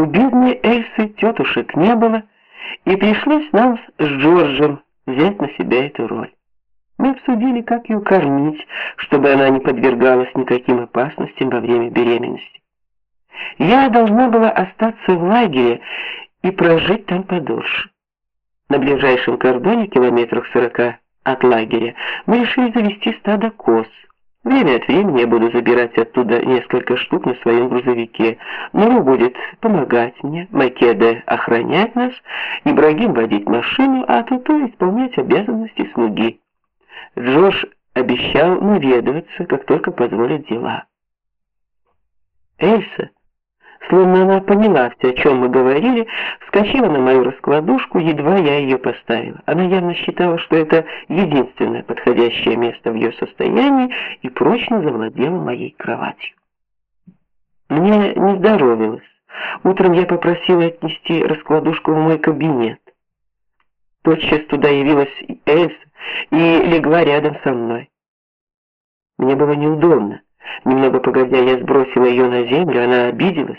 У бедной Эльсы тетушек не было, и пришлось нам с Джорджем взять на себя эту роль. Мы обсудили, как ее кормить, чтобы она не подвергалась никаким опасностям во время беременности. Я должна была остаться в лагере и прожить там подольше. На ближайшем кордоне, километрах сорока от лагеря, мы решили завести стадо коз. Время от времени я буду забирать оттуда несколько штук на своем грузовике. Нуру будет помогать мне, Македа охранять нас, Ибрагим водить машину, а Туто исполнять обязанности слуги. Джош обещал наведываться, как только позволят дела. Эльса Словно она поняла все, о чем мы говорили, вскочила на мою раскладушку, едва я ее поставила. Она явно считала, что это единственное подходящее место в ее состоянии и прочно завладела моей кроватью. Мне не здоровилось. Утром я попросила отнести раскладушку в мой кабинет. Тотчас туда явилась Эльса и легла рядом со мной. Мне было неудобно. Немного погодя, я сбросила ее на землю, она обиделась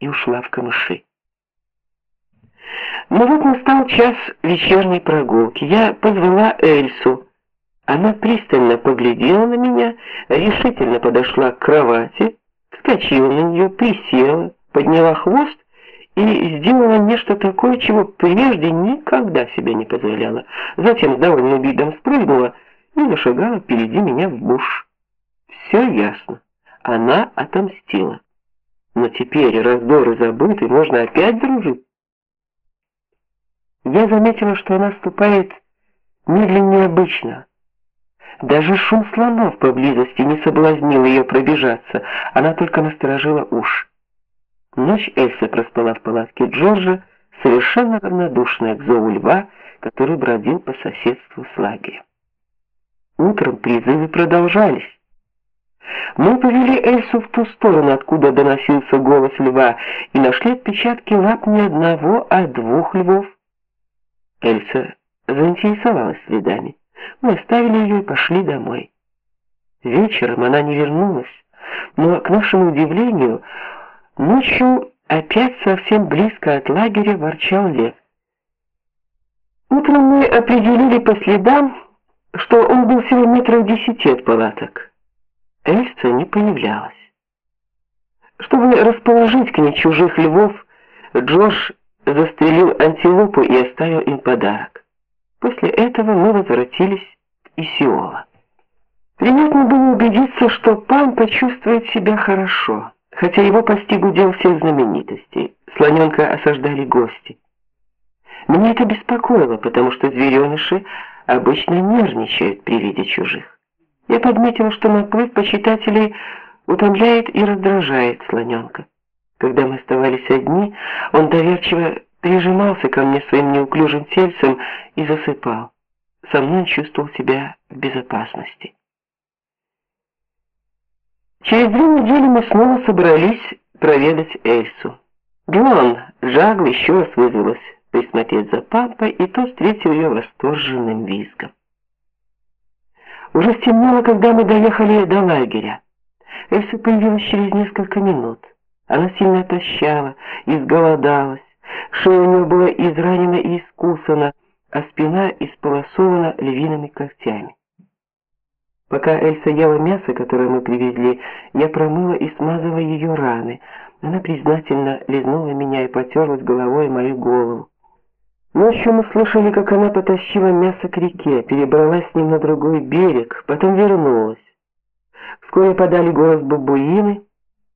и ушла в камыши. Но вот настал час вечерней прогулки. Я позвала Эльсу. Она пристально поглядела на меня, решительно подошла к кровати, вскочила на нее, присела, подняла хвост и сделала нечто такое, чего прежде никогда себе не позволяла. Затем с довольным видом спрыгнула и зашагала впереди меня в буш. Все ясно. Она отомстила. Но теперь раздоры забыты, можно опять дружить. Я заметила, что она ступает медленнее обычно. Даже шум слонов поблизости не соблазнил ее пробежаться, она только насторожила уши. Ночь Эльса проспала в палатке Джорджа, совершенно равнодушная к зову льва, который бродил по соседству с лагерем. Утром призывы продолжались. Мы повели Эльсу в ту сторону, откуда доносился голос льва, и нашли отпечатки лап не одного, а двух львов. Эльса заинтересовалась следами. Мы оставили ее и пошли домой. Вечером она не вернулась, но, к нашему удивлению, ночью опять совсем близко от лагеря ворчал лев. Утром мы определили по следам, что он был всего метров десяти от палаток. Эльса не появлялась. Чтобы расположить к ней чужих львов, Джош застрелил антилопу и оставил им подарок. После этого мы возвратились в Исиола. Приятно было убедиться, что пан почувствует себя хорошо, хотя его постиг удел всех знаменитостей. Слоненка осаждали гости. Меня это беспокоило, потому что звереныши обычно нервничают при виде чужих. Я подметила, что наплыв почитателей утомляет и раздражает слоненка. Когда мы оставались одни, он доверчиво прижимался ко мне своим неуклюжим тельцем и засыпал. Со мной чувствовал себя в безопасности. Через две недели мы снова собрались проведать Эльсу. Глон Жагл еще раз вызвалась присмотреть за папой, и тот встретил ее восторженным визгом. Уже стемнело, когда мы доехали до лагеря. Эльса появилась через несколько минут. Она сильно отощала, изголодалась. Шея у нее была изранена и искусана, а спина исполосована львиными когтями. Пока Эльса ела мясо, которое мы привезли, я промыла и смазала ее раны. Она признательно лизнула меня и потерлась головой мою голову. Ночью мы слышали, как она потащила мясо к реке, перебралась с ним на другой берег, потом вернулась. Вскоре подали голос бабуины,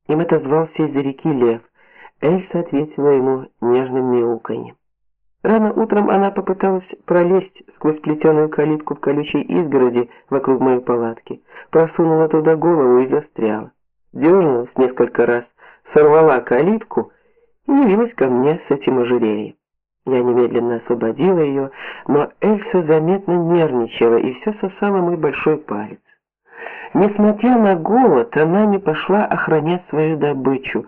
им отозвался из-за реки лев. Эльса ответила ему нежным мяуканьем. Рано утром она попыталась пролезть сквозь плетеную калитку в колючей изгороди вокруг моей палатки, просунула туда голову и застряла. Дернулась несколько раз, сорвала калитку и явилась ко мне с этим ожерельем. Освободила ее, но Эльса заметно нервничала и все сосала мой большой палец. Несмотря на голод, она не пошла охранять свою добычу,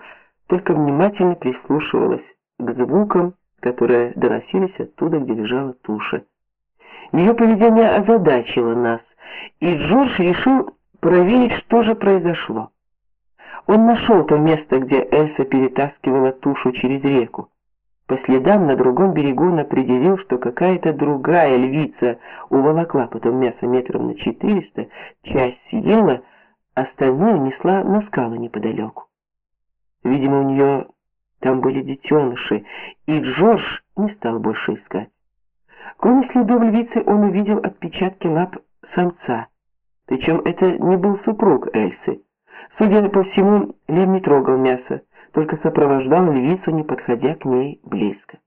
только внимательно прислушивалась к звукам, которые доносились оттуда, где лежала туша. Ее поведение озадачило нас, и Джордж решил проверить, что же произошло. Он нашел то место, где Эльса перетаскивала тушу через реку. По следам на другом берегу он определил, что какая-то другая львица уволокла потом мясо метров на 400, часть съела, остальное несла на скалы неподалеку. Видимо, у нее там были детеныши, и Джордж не стал больше искать. Кроме следов львицы он увидел отпечатки лап самца. Причем это не был супруг Эльсы. Судя по всему, лев не трогал мясо, только сопровождал львицу, не подходя к ней близко.